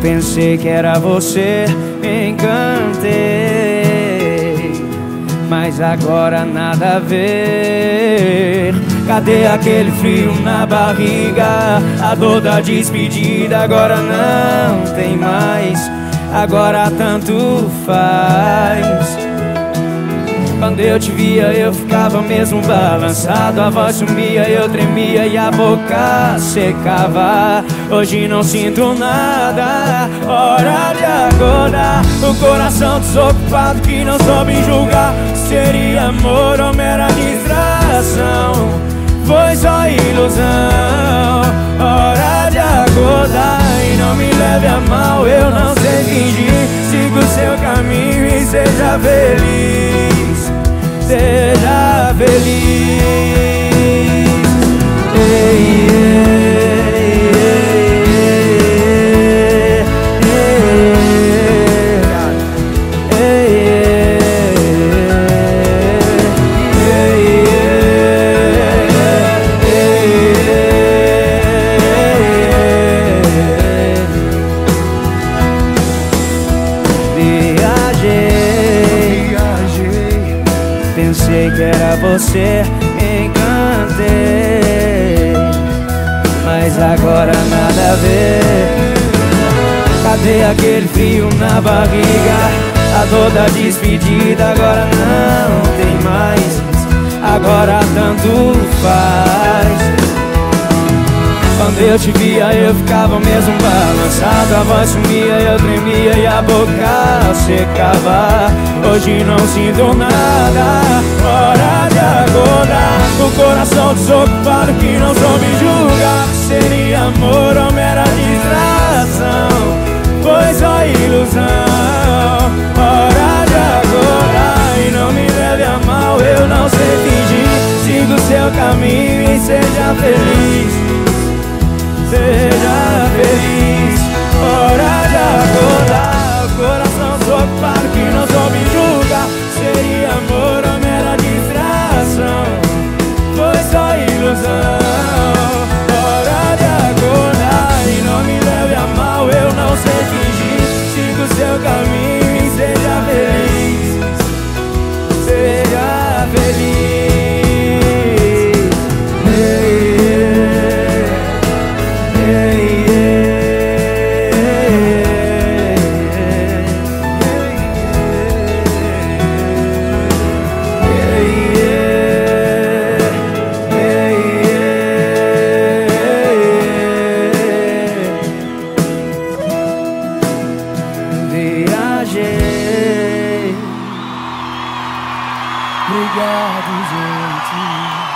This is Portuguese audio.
Pensei que era você, me encantei. Mas agora nada a ver. Cadê aquele frio na barriga? A dor da despedida agora não tem mais. Agora tanto faz. Quando eu te via eu ficava mesmo balançado A voz sumia, eu tremia e a boca secava Hoje não sinto nada, hora de acordar. O coração desocupado que não soube julgar. Seria amor ou mera distração? Foi só ilusão, hora de acordar E não me leve a mal, eu não sei fingir. Siga o seu caminho e seja feliz. Seja feliz. Pensei que era você, encantei. Mas agora nada a ver. Cadê aquele frio na barriga? A dor da despedida agora não tem mais. Agora tanto faz quando eu te via eu ficava mesmo balançado. A voz sumia, eu tremia e a boca secava. Hoje não sinto nada, hora de acordar. O coração desocupado que não soube julgar. Seria amor ou mera distração? Foi só ilusão, hora de acordar E não me leve a mal, eu não sei fingir. Siga o seu caminho e seja feliz seja feliz. Hora de acordar, coração desocupado que não soube julgar. Seria amor ou mera distração? Foi só ilusão. Hora de acordar e não me leve a mal, eu não sei fingir. Siga o seu caminho Obrigado, gente.